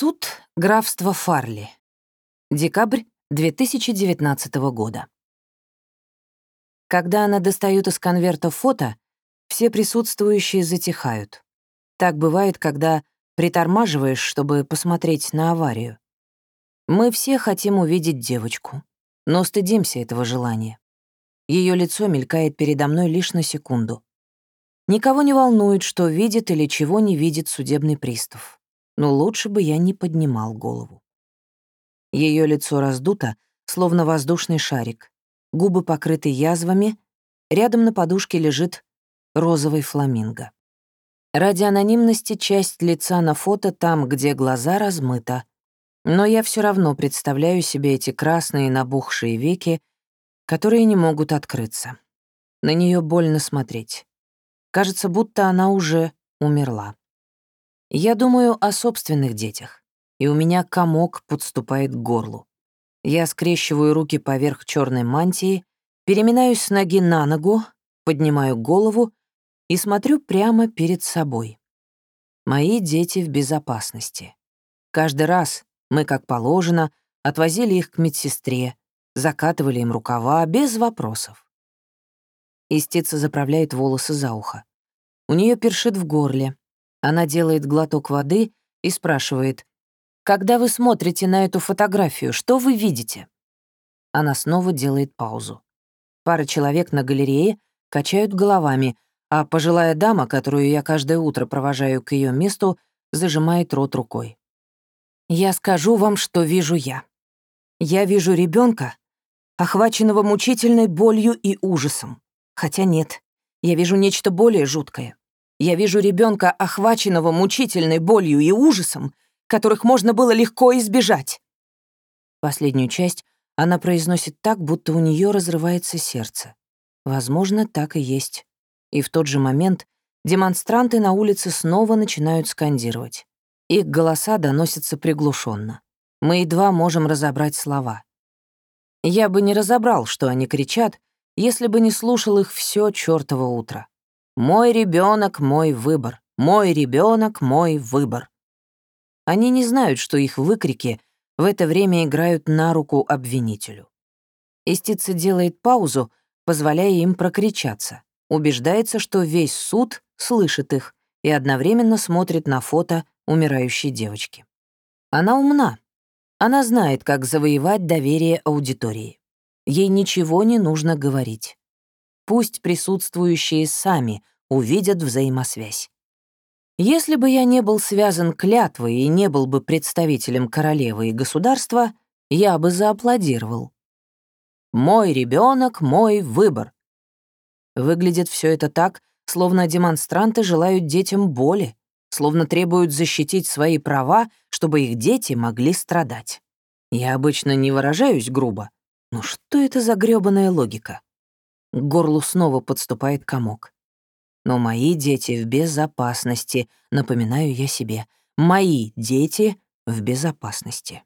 Суд графства Фарли. Декабрь 2019 года. Когда она достает из конверта фото, все присутствующие затихают. Так бывает, когда притормаживаешь, чтобы посмотреть на аварию. Мы все хотим увидеть девочку, но стыдимся этого желания. Ее лицо мелькает передо мной лишь на секунду. Никого не волнует, что видит или чего не видит судебный пристав но лучше бы я не поднимал голову. Ее лицо раздуто, словно воздушный шарик, губы покрыты язвами, рядом на подушке лежит розовый фламинго. Ради анонимности часть лица на фото там, где глаза размыта, но я все равно представляю себе эти красные набухшие веки, которые не могут открыться. На нее больно смотреть. Кажется, будто она уже умерла. Я думаю о собственных детях, и у меня комок подступает к горлу. Я скрещиваю руки поверх черной мантии, переминаюсь с ноги на ногу, поднимаю голову и смотрю прямо перед собой. Мои дети в безопасности. Каждый раз мы, как положено, отвозили их к медсестре, закатывали им рукава без вопросов. Истица заправляет волосы за ухо. У нее першит в горле, она делает глоток воды и спрашивает, «Когда вы смотрите на эту фотографию, что вы видите?» Она снова делает паузу. Пара человек на галерее качают головами, а пожилая дама, которую я каждое утро провожаю к ее месту, зажимает рот рукой. «Я скажу вам, что вижу я. Я вижу ребенка, охваченного мучительной болью и ужасом. Хотя нет, я вижу нечто более жуткое. Я вижу ребенка, охваченного мучительной болью и ужасом, которых можно было легко избежать. Последнюю часть она произносит так, будто у нее разрывается сердце. Возможно, так и есть. И в тот же момент демонстранты на улице снова начинают скандировать. Их голоса доносятся приглушенно. Мы едва можем разобрать слова. Я бы не разобрал, что они кричат, если бы не слушал их все чёртово утро. Мой ребенок, мой выбор. Мой ребенок, мой выбор. Они не знают, что их выкрики в это время играют на руку обвинителю. Истица делает паузу, позволяя им прокричаться, убеждается, что весь суд слышит их и одновременно смотрит на фото умирающей девочки. Она умна. Она знает, как завоевать доверие аудитории. Ей ничего не нужно говорить. Пусть присутствующие сами увидят взаимосвязь. Если бы я не был связан клятвой и не был бы представителем королевы и государства, я бы зааплодировал. «Мой ребенок, мой выбор». Выглядит все это так, словно демонстранты желают детям боли, словно требуют защитить свои права, чтобы их дети могли страдать. Я обычно не выражаюсь грубо, но что это за грёбаная логика? К горлу снова подступает комок. Но мои дети в безопасности, напоминаю я себе. Мои дети в безопасности.